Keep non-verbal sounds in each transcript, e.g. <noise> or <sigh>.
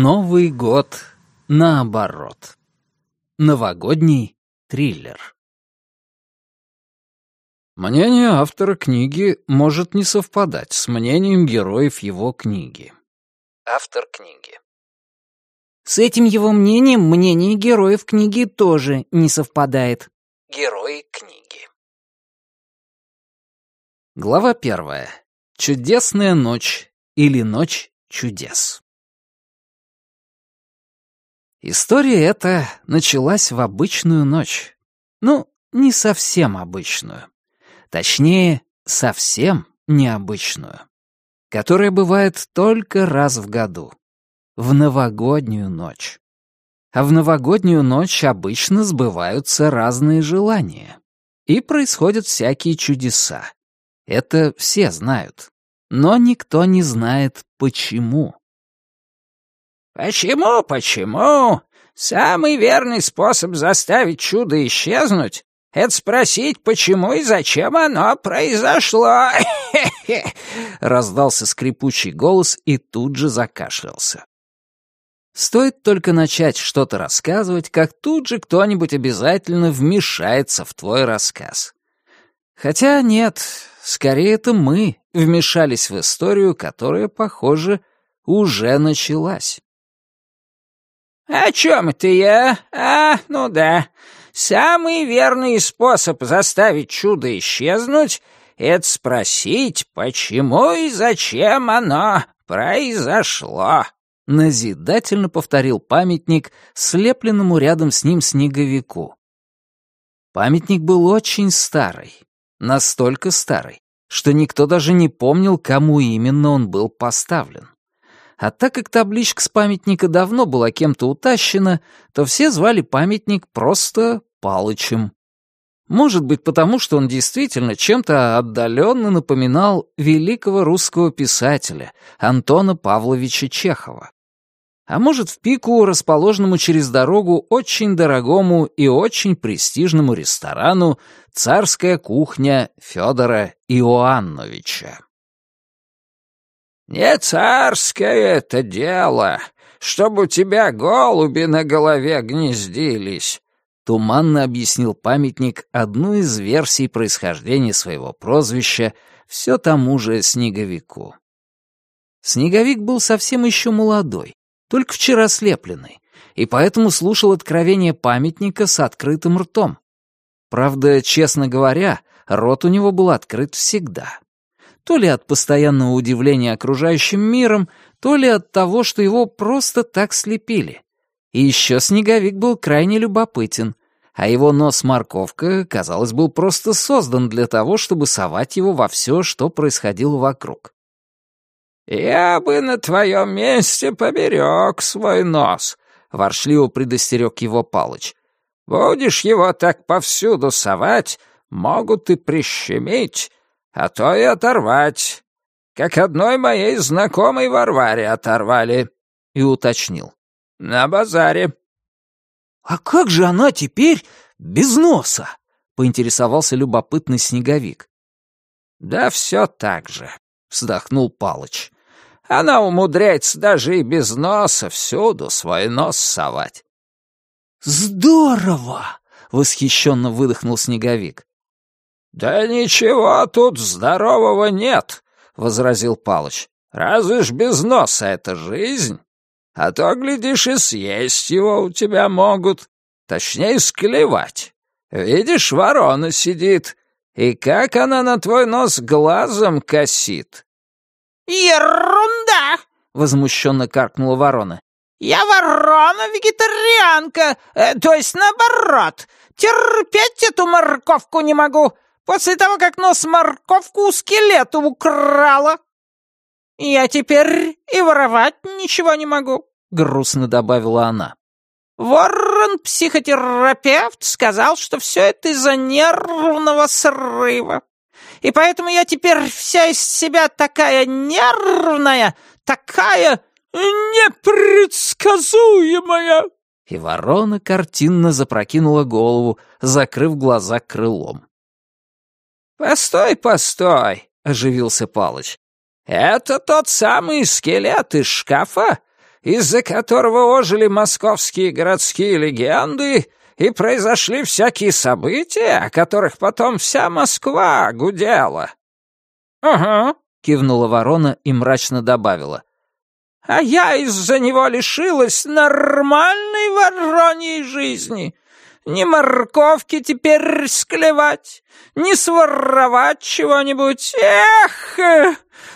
Новый год наоборот. Новогодний триллер. Мнение автора книги может не совпадать с мнением героев его книги. Автор книги. С этим его мнением мнение героев книги тоже не совпадает. Герои книги. Глава первая. Чудесная ночь или ночь чудес. История эта началась в обычную ночь. Ну, не совсем обычную. Точнее, совсем необычную. Которая бывает только раз в году. В новогоднюю ночь. А в новогоднюю ночь обычно сбываются разные желания. И происходят всякие чудеса. Это все знают. Но никто не знает, почему. «Почему, почему? Самый верный способ заставить чудо исчезнуть — это спросить, почему и зачем оно произошло!» <laughs> Раздался скрипучий голос и тут же закашлялся. Стоит только начать что-то рассказывать, как тут же кто-нибудь обязательно вмешается в твой рассказ. Хотя нет, скорее это мы вмешались в историю, которая, похоже, уже началась. «О чем это я? А, ну да. Самый верный способ заставить чудо исчезнуть — это спросить, почему и зачем оно произошло». Назидательно повторил памятник, слепленному рядом с ним снеговику. Памятник был очень старый, настолько старый, что никто даже не помнил, кому именно он был поставлен. А так как табличка с памятника давно была кем-то утащена, то все звали памятник просто Палычем. Может быть, потому что он действительно чем-то отдаленно напоминал великого русского писателя Антона Павловича Чехова. А может, в пику, расположенному через дорогу очень дорогому и очень престижному ресторану «Царская кухня» Федора Иоанновича. «Не царское это дело, чтобы у тебя голуби на голове гнездились», туманно объяснил памятник одну из версий происхождения своего прозвища все тому же Снеговику. Снеговик был совсем еще молодой, только вчера слепленный, и поэтому слушал откровение памятника с открытым ртом. Правда, честно говоря, рот у него был открыт всегда то ли от постоянного удивления окружающим миром, то ли от того, что его просто так слепили. И еще снеговик был крайне любопытен, а его нос-морковка, казалось, был просто создан для того, чтобы совать его во все, что происходило вокруг. «Я бы на твоем месте поберег свой нос», — воршливо предостерег его Палыч. «Будешь его так повсюду совать, могут и прищемить, а то и оторвать, как одной моей знакомой Варваре оторвали», — и уточнил. «На базаре». «А как же она теперь без носа?» — поинтересовался любопытный снеговик. «Да все так же», — вздохнул Палыч. «Она умудряется даже и без носа всюду свой нос совать». «Здорово!» — восхищенно выдохнул снеговик. «Да ничего тут здорового нет», — возразил Палыч. «Разве ж без носа это жизнь? А то, глядишь, и съесть его у тебя могут. Точнее, склевать. Видишь, ворона сидит, и как она на твой нос глазом косит». «Ерунда!» — возмущенно каркнула ворона. «Я ворона-вегетарианка, э, то есть наоборот. Терпеть эту морковку не могу. После того, как нос морковку у скелета украла. Я теперь и воровать ничего не могу», — грустно добавила она. «Ворон-психотерапевт сказал, что все это из-за нервного срыва. И поэтому я теперь вся из себя такая нервная, такая непредсказуемая». И ворона картинно запрокинула голову, закрыв глаза крылом. «Постой, постой!» — оживился Палыч. «Это тот самый скелет из шкафа? из-за которого ожили московские городские легенды и произошли всякие события, о которых потом вся Москва гудела». «Ага», — кивнула ворона и мрачно добавила. «А я из-за него лишилась нормальной вороньей жизни. Ни морковки теперь склевать, ни своровать чего-нибудь. Эх,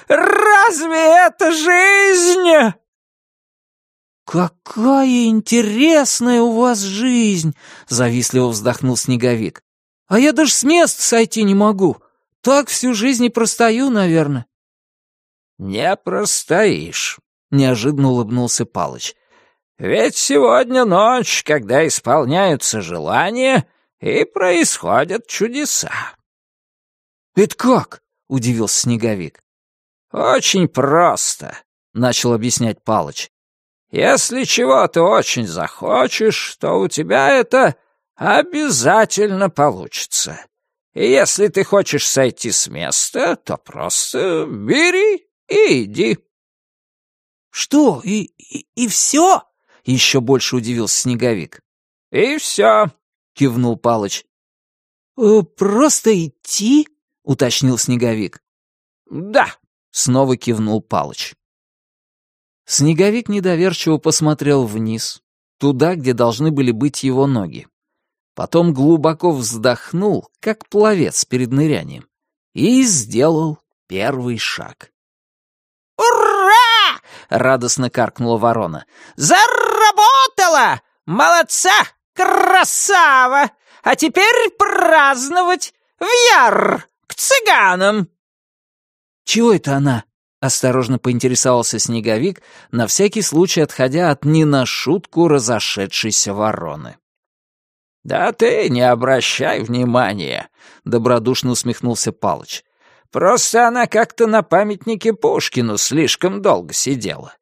разве это жизнь?» «Какая интересная у вас жизнь!» — завистливо вздохнул Снеговик. «А я даже с места сойти не могу. Так всю жизнь и простою, наверное». «Не простоишь», — неожиданно улыбнулся Палыч. «Ведь сегодня ночь, когда исполняются желания, и происходят чудеса». «Это как?» — удивился Снеговик. «Очень просто», — начал объяснять Палыч. «Если чего-то очень захочешь, то у тебя это обязательно получится. И если ты хочешь сойти с места, то просто бери и иди». «Что, и, и, и все?» — еще больше удивился Снеговик. «И все», — кивнул Палыч. «Э, «Просто идти?» — уточнил Снеговик. «Да», — снова кивнул Палыч. Снеговик недоверчиво посмотрел вниз, туда, где должны были быть его ноги. Потом глубоко вздохнул, как пловец перед нырянием, и сделал первый шаг. «Ура!» — радостно каркнула ворона. «Заработала! Молодца! Красава! А теперь праздновать! В яр! К цыганам!» «Чего это она?» — осторожно поинтересовался Снеговик, на всякий случай отходя от не на шутку разошедшейся вороны. «Да ты не обращай внимания», — добродушно усмехнулся Палыч. «Просто она как-то на памятнике Пушкину слишком долго сидела.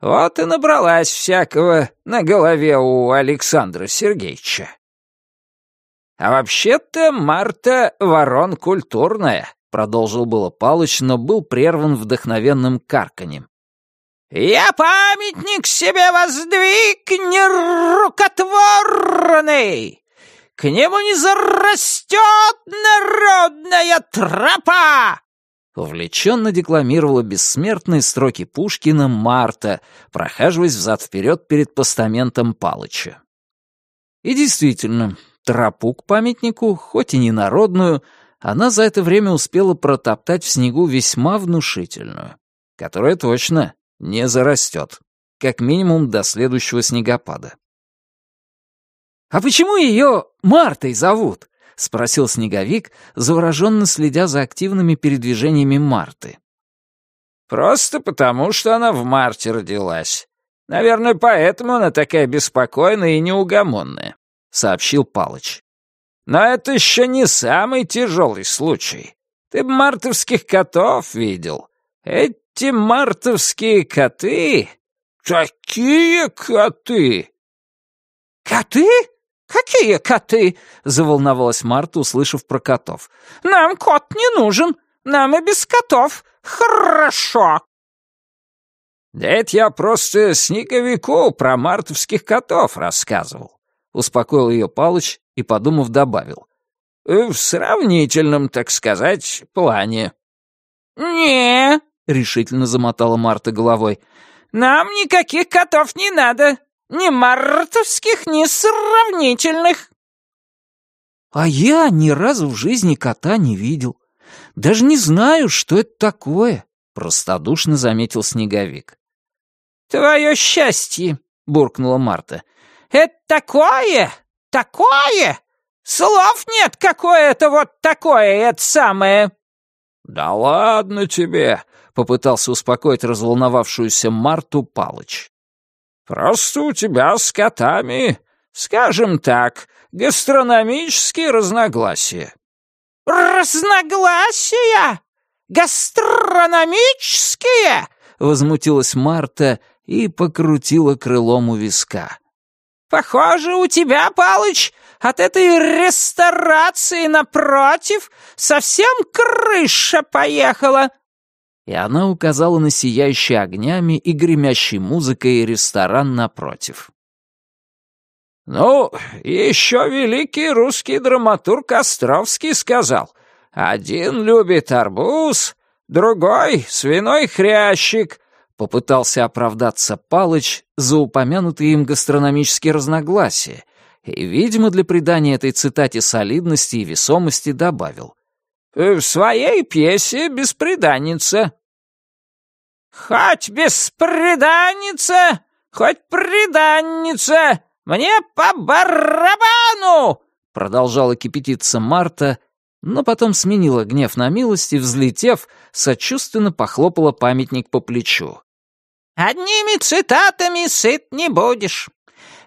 Вот и набралась всякого на голове у Александра Сергеевича». «А вообще-то Марта ворон культурная», — продолжил было Палыч, но был прерван вдохновенным карканьем. «Я памятник себе воздвиг нерукотворный! К нему не зарастет народная тропа!» Увлеченно декламировала бессмертные строки Пушкина Марта, прохаживаясь взад-вперед перед постаментом Палыча. И действительно, тропу к памятнику, хоть и не народную, она за это время успела протоптать в снегу весьма внушительную, которая точно не зарастет, как минимум до следующего снегопада. «А почему ее Мартой зовут?» — спросил Снеговик, завороженно следя за активными передвижениями Марты. «Просто потому, что она в марте родилась. Наверное, поэтому она такая беспокойная и неугомонная», — сообщил Палыч. «Но это еще не самый тяжелый случай. Ты б мартовских котов видел. Эти мартовские коты... Такие коты!» «Коты?» «Какие коты?» — заволновалась Марта, услышав про котов. «Нам кот не нужен. Нам и без котов. Хорошо!» «Да это я просто снеговику про мартовских котов рассказывал», — успокоил ее Палыч и, подумав, добавил. «Э, «В сравнительном, так сказать, плане». «Не», — решительно замотала Марта головой, — «нам никаких котов не надо. Ни мартовских, ни сравнительных. А я ни разу в жизни кота не видел. Даже не знаю, что это такое, простодушно заметил Снеговик. Твое счастье, буркнула Марта. Это такое, такое! Слов нет, какое это вот такое, это самое. Да ладно тебе, попытался успокоить разволновавшуюся Марту Палыч. Просто у тебя с котами, скажем так, гастрономические разногласия». «Разногласия? Гастрономические?» — возмутилась Марта и покрутила крылом у виска. «Похоже, у тебя, Палыч, от этой ресторации напротив совсем крыша поехала». И она указала на сияющий огнями и гремящей музыкой ресторан напротив. «Ну, еще великий русский драматург Островский сказал, один любит арбуз, другой — свиной хрящик», — попытался оправдаться Палыч за упомянутые им гастрономические разногласия, и, видимо, для придания этой цитате солидности и весомости добавил. «В своей пьесе «Беспреданница». «Хоть беспреданница, хоть преданница, мне по барабану!» Продолжала кипятиться Марта, но потом сменила гнев на милость и, взлетев, сочувственно похлопала памятник по плечу. «Одними цитатами сыт не будешь.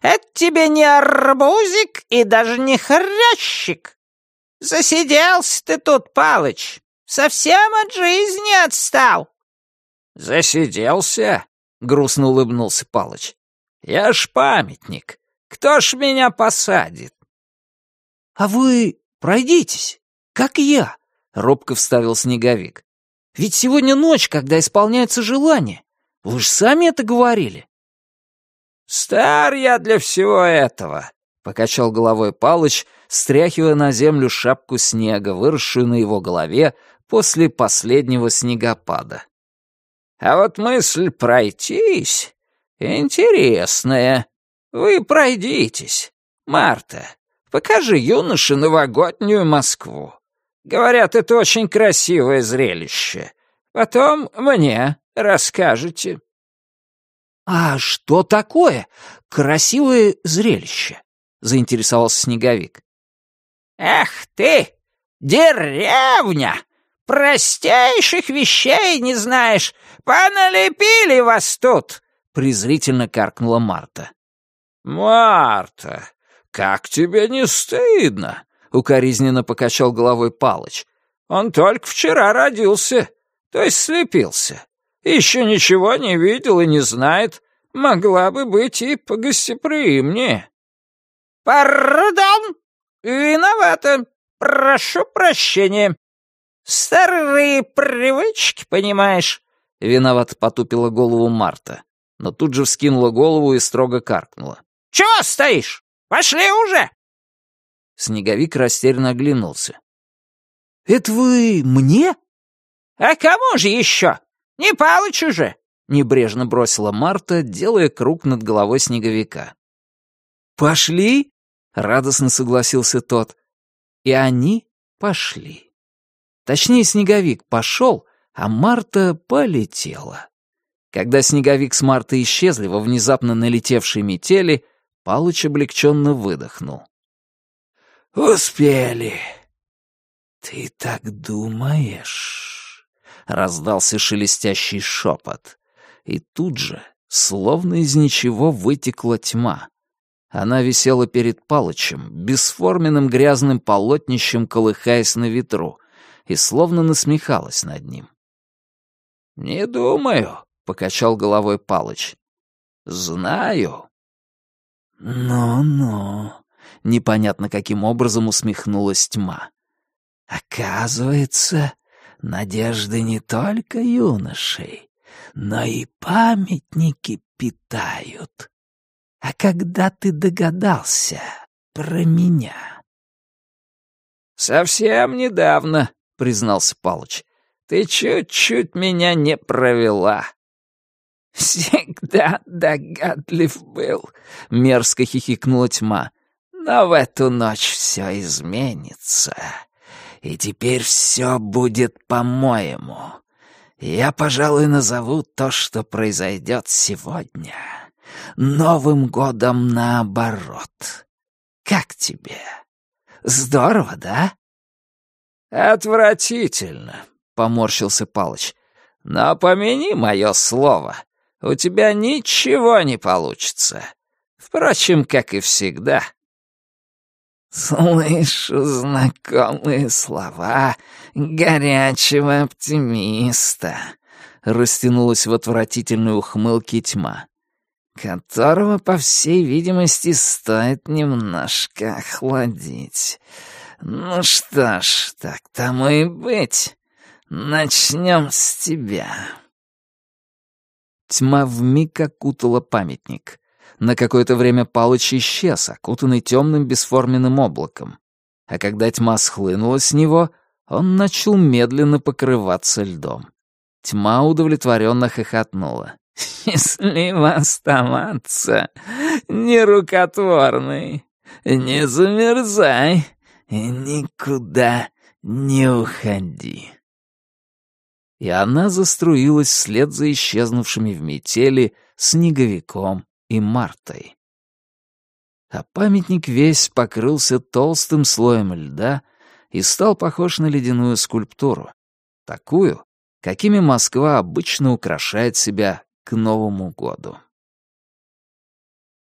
Это тебе не арбузик и даже не хрящик. Засиделся ты тут, Палыч, совсем от жизни отстал». «Засиделся?» — грустно улыбнулся Палыч. «Я ж памятник. Кто ж меня посадит?» «А вы пройдитесь, как я», — робко вставил Снеговик. «Ведь сегодня ночь, когда исполняется желание. Вы же сами это говорили». «Стар я для всего этого», — покачал головой Палыч, стряхивая на землю шапку снега, выросшую на его голове после последнего снегопада. «А вот мысль пройтись интересная. Вы пройдитесь. Марта, покажи юноше новогоднюю Москву. Говорят, это очень красивое зрелище. Потом мне расскажете». «А что такое красивое зрелище?» — заинтересовался Снеговик. «Эх ты, деревня! Простейших вещей не знаешь! Поналепили вас тут!» — презрительно каркнула Марта. «Марта, как тебе не стыдно?» — укоризненно покачал головой Палыч. «Он только вчера родился, то есть слепился. Еще ничего не видел и не знает. Могла бы быть и погостеприимнее». «Пардон! Виновата. Прошу прощения. Старые привычки, понимаешь?» Виновато потупила голову Марта, но тут же вскинула голову и строго каркнула. «Чего стоишь? Пошли уже!» Снеговик растерянно оглянулся. «Это вы мне?» «А кому же еще? Не Палычу же!» — небрежно бросила Марта, делая круг над головой снеговика. «Пошли?» — радостно согласился тот. И они пошли. Точнее, снеговик пошел, а Марта полетела. Когда снеговик с Мартой исчезли во внезапно налетевшей метели, Палыч облегченно выдохнул. «Успели!» «Ты так думаешь?» — раздался шелестящий шепот. И тут же, словно из ничего, вытекла тьма. Она висела перед Палычем, бесформенным грязным полотнищем, колыхаясь на ветру, и словно насмехалась над ним. «Не думаю», — покачал головой Палыч. «Знаю». «Ну-ну», — непонятно каким образом усмехнулась тьма. «Оказывается, надежды не только юношей, но и памятники питают. А когда ты догадался про меня?» «Совсем недавно», — признался Палыч. «Ты чуть-чуть меня не провела». «Всегда догадлив был», — мерзко хихикнула тьма. «Но в эту ночь все изменится, и теперь все будет по-моему. Я, пожалуй, назову то, что произойдет сегодня, Новым годом наоборот. Как тебе? Здорово, да?» «Отвратительно», — поморщился Палыч. «Но помяни мое слово, у тебя ничего не получится. Впрочем, как и всегда. Слышу знакомые слова горячего оптимиста, растянулась в отвратительной ухмылке тьма, которого, по всей видимости, стоит немножко охладить. Ну что ж, так тому и быть. начнем с тебя». Тьма вмиг окутала памятник. На какое-то время Палыч исчез, окутанный темным бесформенным облаком. А когда тьма схлынула с него, он начал медленно покрываться льдом. Тьма удовлетворенно хохотнула. «Счастливо оставаться, нерукотворный, не замерзай и никуда не уходи». И она заструилась вслед за исчезнувшими в метели снеговиком и Мартой. А памятник весь покрылся толстым слоем льда и стал похож на ледяную скульптуру. Такую, какими Москва обычно украшает себя к Новому году.